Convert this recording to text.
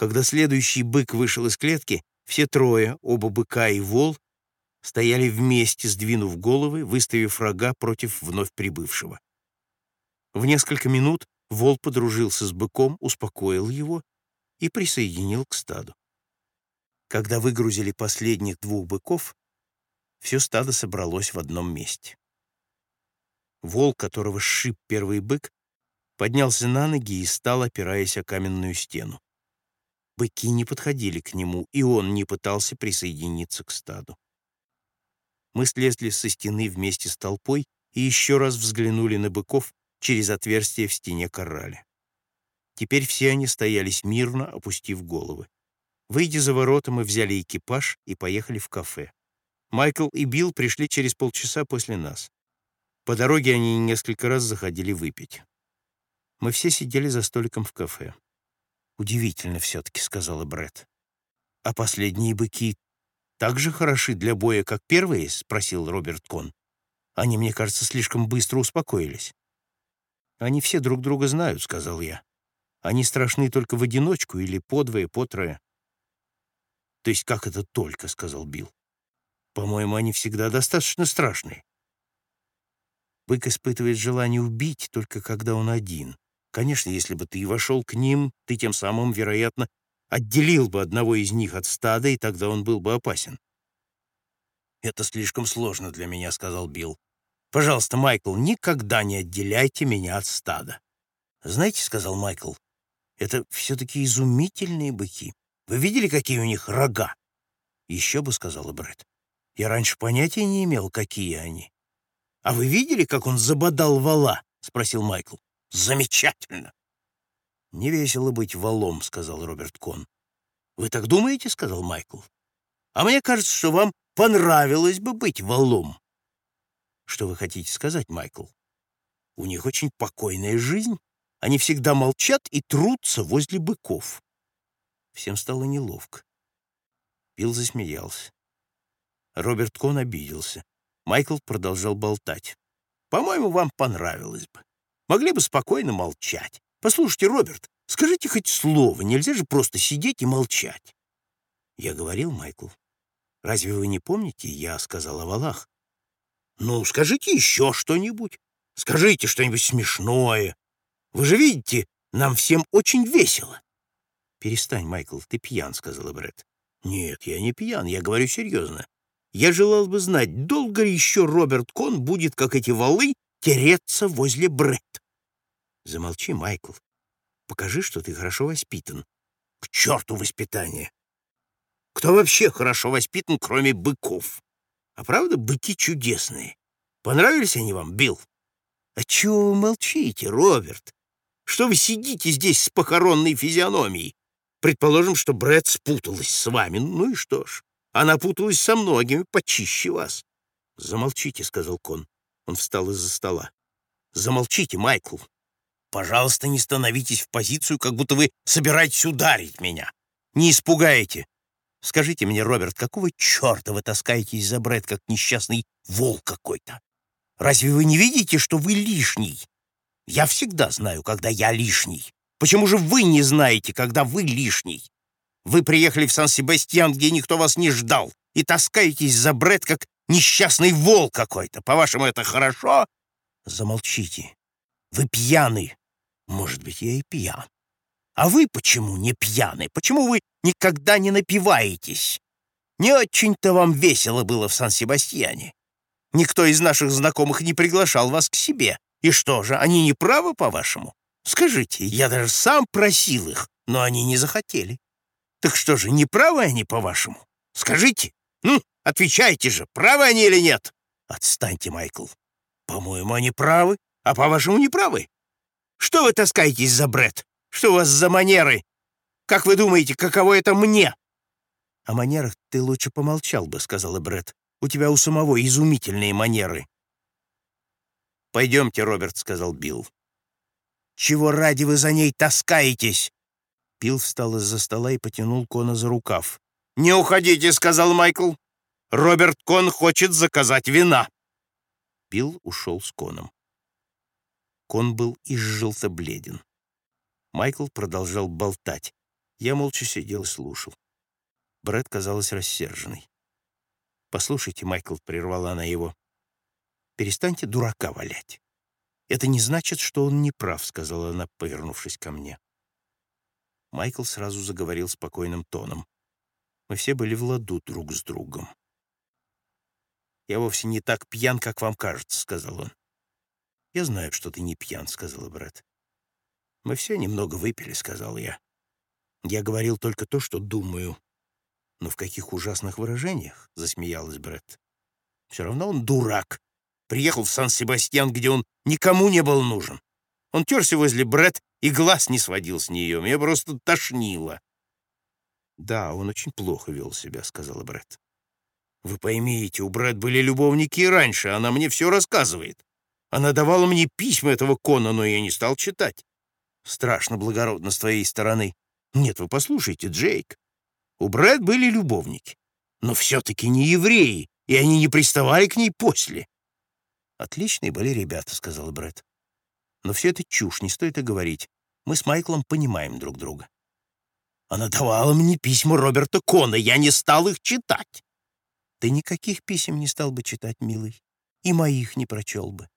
Когда следующий бык вышел из клетки, все трое, оба быка и вол, стояли вместе, сдвинув головы, выставив рога против вновь прибывшего. В несколько минут вол подружился с быком, успокоил его и присоединил к стаду. Когда выгрузили последних двух быков, все стадо собралось в одном месте. Вол, которого сшиб первый бык, поднялся на ноги и стал, опираясь о каменную стену. Быки не подходили к нему, и он не пытался присоединиться к стаду. Мы слезли со стены вместе с толпой и еще раз взглянули на быков через отверстие в стене корраля. Теперь все они стояли смирно, опустив головы. Выйдя за ворота, мы взяли экипаж и поехали в кафе. Майкл и Билл пришли через полчаса после нас. По дороге они несколько раз заходили выпить. Мы все сидели за столиком в кафе. «Удивительно все-таки», — сказала Бред. «А последние быки так же хороши для боя, как первые?» — спросил Роберт Кон. «Они, мне кажется, слишком быстро успокоились». «Они все друг друга знают», — сказал я. «Они страшны только в одиночку или подвое, потрое». «То есть как это только?» — сказал Билл. «По-моему, они всегда достаточно страшные». Бык испытывает желание убить только когда он один. Конечно, если бы ты вошел к ним, ты тем самым, вероятно, отделил бы одного из них от стада, и тогда он был бы опасен. «Это слишком сложно для меня», — сказал Билл. «Пожалуйста, Майкл, никогда не отделяйте меня от стада». «Знаете», — сказал Майкл, — «это все-таки изумительные быки. Вы видели, какие у них рога?» «Еще бы», — сказала Брэд. «Я раньше понятия не имел, какие они». «А вы видели, как он забодал вала?» — спросил Майкл. Замечательно. Не весело быть валом, сказал Роберт Кон. Вы так думаете, сказал Майкл. А мне кажется, что вам понравилось бы быть валом. Что вы хотите сказать, Майкл? У них очень покойная жизнь. Они всегда молчат и трутся возле быков. Всем стало неловко. Билл засмеялся. Роберт Кон обиделся. Майкл продолжал болтать. «По-моему, вам понравилось бы. Могли бы спокойно молчать. Послушайте, Роберт, скажите хоть слово, нельзя же просто сидеть и молчать. Я говорил, Майкл. Разве вы не помните, я сказал о валах? Ну, скажите еще что-нибудь. Скажите что-нибудь смешное. Вы же видите, нам всем очень весело. Перестань, Майкл, ты пьян, сказала Брэд. Нет, я не пьян, я говорю серьезно. Я желал бы знать, долго еще Роберт Кон будет, как эти валы, тереться возле Бретт. Замолчи, Майкл. Покажи, что ты хорошо воспитан. К черту воспитание! Кто вообще хорошо воспитан, кроме быков? А правда, быки чудесные. Понравились они вам, Билл? А чего вы молчите, Роберт? Что вы сидите здесь с похоронной физиономией? Предположим, что Брэд спуталась с вами. Ну и что ж, она путалась со многими почище вас. Замолчите, — сказал Кон. Он встал из-за стола. «Замолчите, Майкл. Пожалуйста, не становитесь в позицию, как будто вы собираетесь ударить меня. Не испугаете. Скажите мне, Роберт, какого черта вы таскаетесь за Брэд, как несчастный волк какой-то? Разве вы не видите, что вы лишний? Я всегда знаю, когда я лишний. Почему же вы не знаете, когда вы лишний? Вы приехали в Сан-Себастьян, где никто вас не ждал, и таскаетесь за Брэд, как несчастный волк какой-то. По-вашему, это хорошо? Замолчите. Вы пьяны. Может быть, я и пьян. А вы почему не пьяны? Почему вы никогда не напиваетесь? Не очень-то вам весело было в Сан-Себастьяне. Никто из наших знакомых не приглашал вас к себе. И что же, они не правы, по-вашему? Скажите, я даже сам просил их, но они не захотели. Так что же, не правы они, по-вашему? Скажите. Ну, Отвечайте же, правы они или нет? Отстаньте, Майкл. По-моему, они правы, а по-вашему не правы. Что вы таскаетесь за бред? Что у вас за манеры? Как вы думаете, каково это мне? О манерах ты лучше помолчал бы, сказала Бред. У тебя у самого изумительные манеры. «Пойдемте, Роберт», — сказал Билл. «Чего ради вы за ней таскаетесь?» Билл встал из-за стола и потянул Кона за рукав. «Не уходите», — сказал Майкл. Роберт Кон хочет заказать вина». Билл ушел с Коном. Кон был изжелто бледен. Майкл продолжал болтать. Я молча сидел и слушал. Брэд казалась рассерженной. «Послушайте, Майкл», — прервала она его, — «перестаньте дурака валять. Это не значит, что он не прав», — сказала она, повернувшись ко мне. Майкл сразу заговорил спокойным тоном. Мы все были в ладу друг с другом. «Я вовсе не так пьян, как вам кажется», — сказал он. «Я знаю, что ты не пьян», — сказала брат. «Мы все немного выпили», — сказал я. «Я говорил только то, что думаю». «Но в каких ужасных выражениях?» — засмеялась Бретт. «Все равно он дурак. Приехал в Сан-Себастьян, где он никому не был нужен. Он терся возле Бретт и глаз не сводил с нее. Меня просто тошнило». «Да, он очень плохо вел себя», — сказала Бретт. «Вы поймите, у Бретт были любовники и раньше, она мне все рассказывает. Она давала мне письма этого Кона, но я не стал читать. Страшно благородно с твоей стороны. Нет, вы послушайте, Джейк. У Брэд были любовники, но все-таки не евреи, и они не приставали к ней после. Отличные были ребята, сказал Брэд. Но все это чушь, не стоит и говорить. Мы с Майклом понимаем друг друга. Она давала мне письма Роберта Кона, я не стал их читать. Ты никаких писем не стал бы читать, милый, и моих не прочел бы.